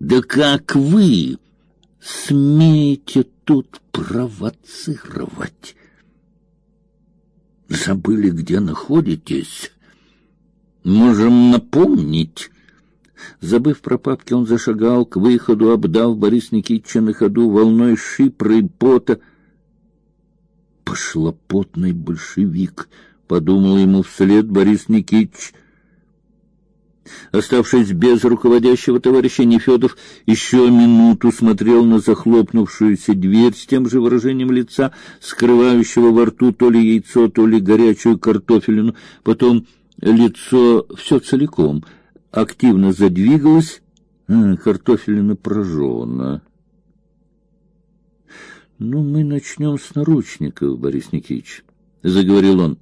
Да как вы смеете тут провоцировать? Забыли, где находитесь? Можем напомнить. Забыв про папки, он зашагал к выходу, обдав Борис Никитича на ходу волной шипра и пота. Пошлопотный большевик, подумал ему вслед Борис Никитич. Оставшись без руководящего товарища, Нефедов еще минуту смотрел на захлопнувшуюся дверь с тем же выражением лица, скрывающего во рту то ли яйцо, то ли горячую картофелину. Потом лицо все целиком активно задвигалось, а, картофелина прожжена. Ну, мы начнем с наручников, Борис Никитич, заговорил он.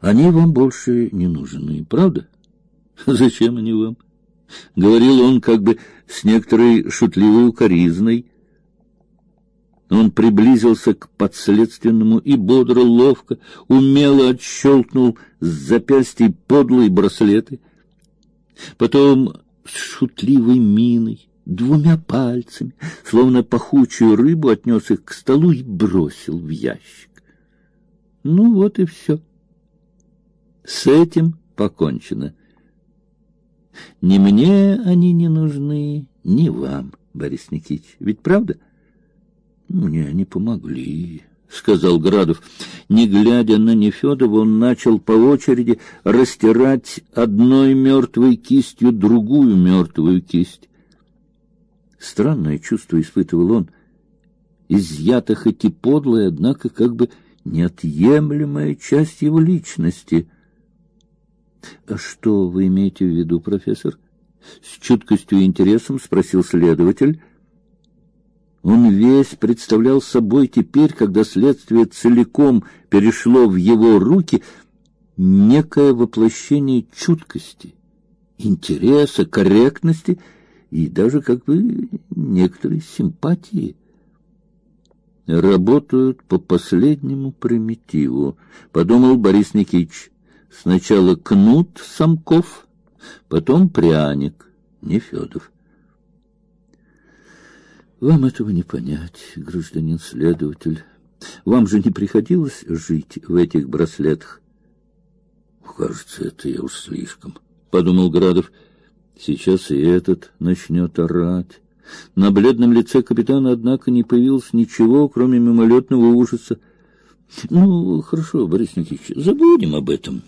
Они вам больше не нужны, правда? Зачем они вам? Говорил он как бы с некоторой шутливой укоризной. Он приблизился к подследственному и бодро, ловко, умело отщелкнул с запястья подлые браслеты. Потом с шутливой миной, двумя пальцами, словно пахучую рыбу, отнес их к столу и бросил в ящик. Ну вот и все. С этим покончено. Ни мне они не нужны, ни вам, Борис Никитич. Ведь правда? Мне они помогли, сказал Градов. Не глядя на Нефёдова, он начал по очереди растирать одной мертвой кистью другую мертвую кисть. Странное чувство испытывал он, изъято хоть и подлое, однако как бы неотъемлемая часть его личности — что вы имеете в виду, профессор? С чуткостью и интересом спросил следователь. Он весь представлял собой теперь, когда следствие целиком перешло в его руки, некое воплощение чуткости, интереса, корректности и даже как бы некоторой симпатии. Работают по последнему примитиву, подумал Борис Никитич. Сначала кнут Самков, потом пряник Нефедов. Вам этого не понять, гражданин следователь. Вам же не приходилось жить в этих браслетах. Кажется, это я уж слишком, подумал Градов. Сейчас и этот начнет орать. На бледном лице капитана, однако, не появилось ничего, кроме мимолетного ужаса. Ну, хорошо, Борис Никитич, забудем об этом.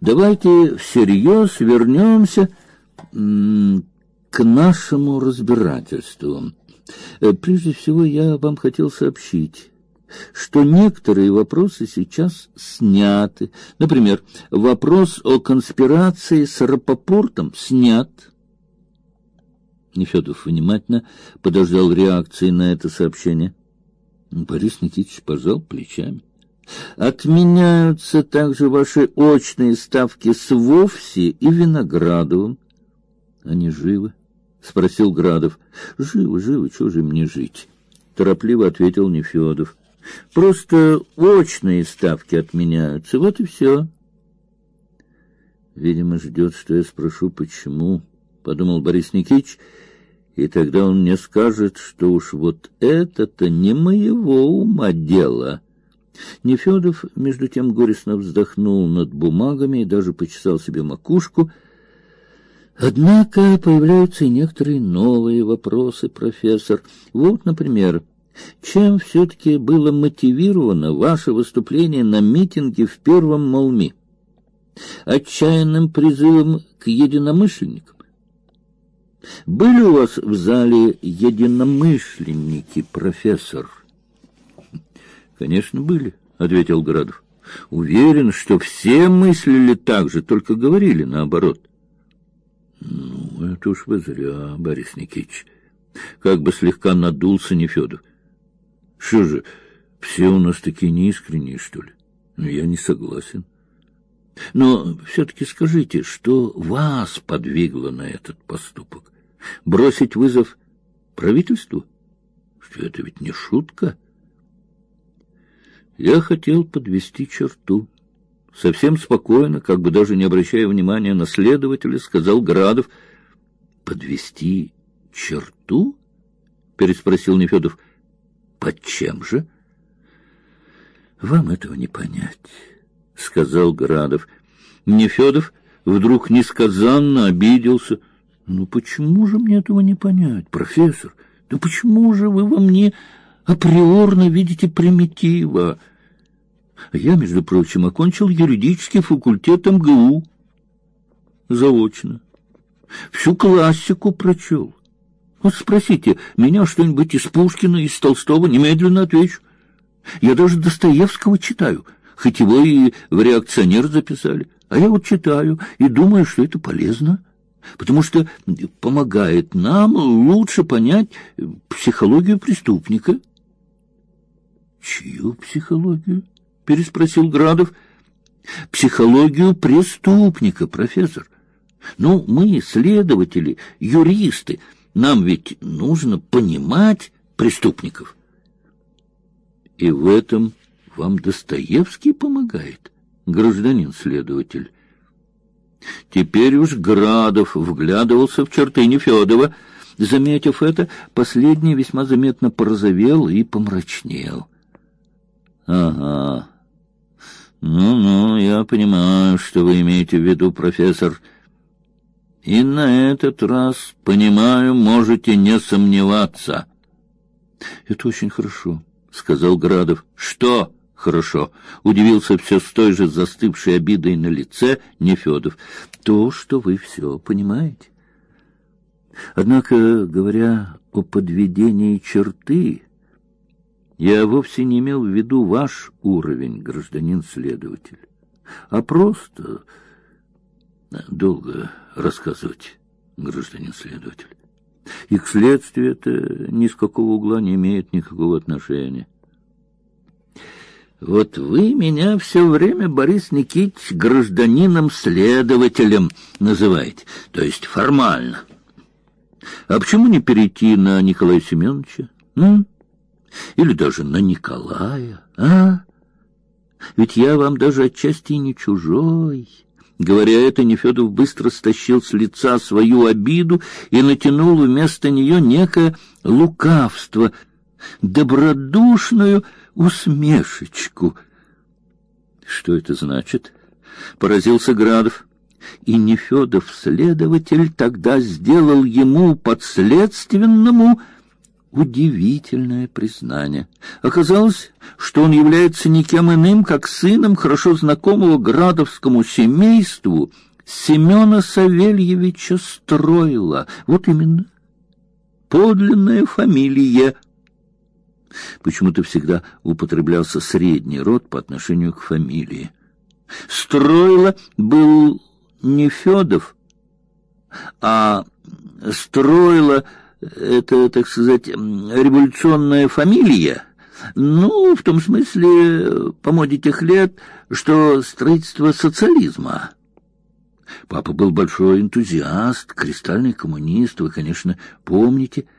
Давайте всерьез вернемся к нашему разбирательству. Э, прежде всего, я вам хотел сообщить, что некоторые вопросы сейчас сняты. Например, вопрос о конспирации с Рапопортом снят. Нефедов внимательно подождал реакции на это сообщение. Борис Никитич пожал плечами. Отменяются также ваши очные ставки с Вовси и Виноградовым. Они живы? спросил Градов. Живы, живы, что же мне жить? торопливо ответил Нефёдов. Просто очные ставки отменяются, вот и все. Видимо, ждет, что я спрошу, почему, подумал Борис Никитич, и тогда он мне скажет, что уж вот это-то не моего ума дело. Нефёдов, между тем, горестно вздохнул над бумагами и даже почесал себе макушку. Однако появляются и некоторые новые вопросы, профессор. Вот, например, чем все-таки было мотивировано ваше выступление на митинге в Первом Молми? Отчаянным призывом к единомышленникам? Были у вас в зале единомышленники, профессор? Конечно, были, ответил Градов. Уверен, что все мыслили так же, только говорили наоборот. Ну, это уж вы зря, Борис Никитич. Как бы слегка надулся Нефёдов. Что же, все у нас такие неискренние, что ли? Ну, я не согласен. Но все-таки скажите, что вас подвигло на этот поступок? Бросить вызов правительству? Что это ведь не шутка? Я хотел подвести черту. Совсем спокойно, как бы даже не обращая внимания на следователя, сказал Градов. подвести черту? переспросил Нефедов. Под чем же? Вам этого не понять, сказал Градов. Нефедов вдруг несказанно обиделся. Ну почему же мне этого не понять, профессор? Ну почему же вы во мне априорно видите примитива? Я, между прочим, окончил юридический факультет МГУ заочно. Всю классику прочел. Вот спросите меня что-нибудь из Пушкина, из Толстого, немедленно отвечу. Я даже Достоевского читаю, хоть его и в реакционер записали. А я вот читаю и думаю, что это полезно, потому что помогает нам лучше понять психологию преступника. Чью психологию? переспросил Градов. Психологию преступника, профессор. Ну, мы, следователи, юристы, нам ведь нужно понимать преступников. И в этом вам Достоевский помогает, гражданин следователь. Теперь уж Градов вглядывался в черты Нефедова. Заметив это, последний весьма заметно порозовел и помрачнел. — Ага. Ну-ну, я понимаю, что вы имеете в виду, профессор. И на этот раз, понимаю, можете не сомневаться. — Это очень хорошо, — сказал Градов. — Что? — Хорошо. Удивился все с той же застывшей обидой на лице Нефедов. То, что вы все понимаете. Однако, говоря о подведении черты, я вовсе не имел в виду ваш уровень, гражданин следователь, а просто долго рассказывать, гражданин следователь. И к следствию это ни с какого угла не имеет никакого отношения. Вот вы меня все время, Борис Никитич, гражданином-следователем называете, то есть формально. А почему не перейти на Николая Семеновича? М? Или даже на Николая, а? Ведь я вам даже отчасти не чужой. Говоря это, Нефедов быстро стащил с лица свою обиду и натянул вместо нее некое лукавство, добродушную усмешечку. Что это значит? Поразился Градов. И Нефедов следователь тогда сделал ему подследственному удивительное признание. Оказалось, что он является никем иным, как сыном хорошо знакомого градовскому семейству Семена Савельевича Строила. Вот именно. Подлинная фамилия Почему-то всегда употреблялся средний род по отношению к фамилии. Строило был не Федов, а Строило это, так сказать, революционная фамилия. Ну, в том смысле, по моде тех лет, что строительство социализма. Папа был большой энтузиаст, кристальный коммунист, вы, конечно, помните, —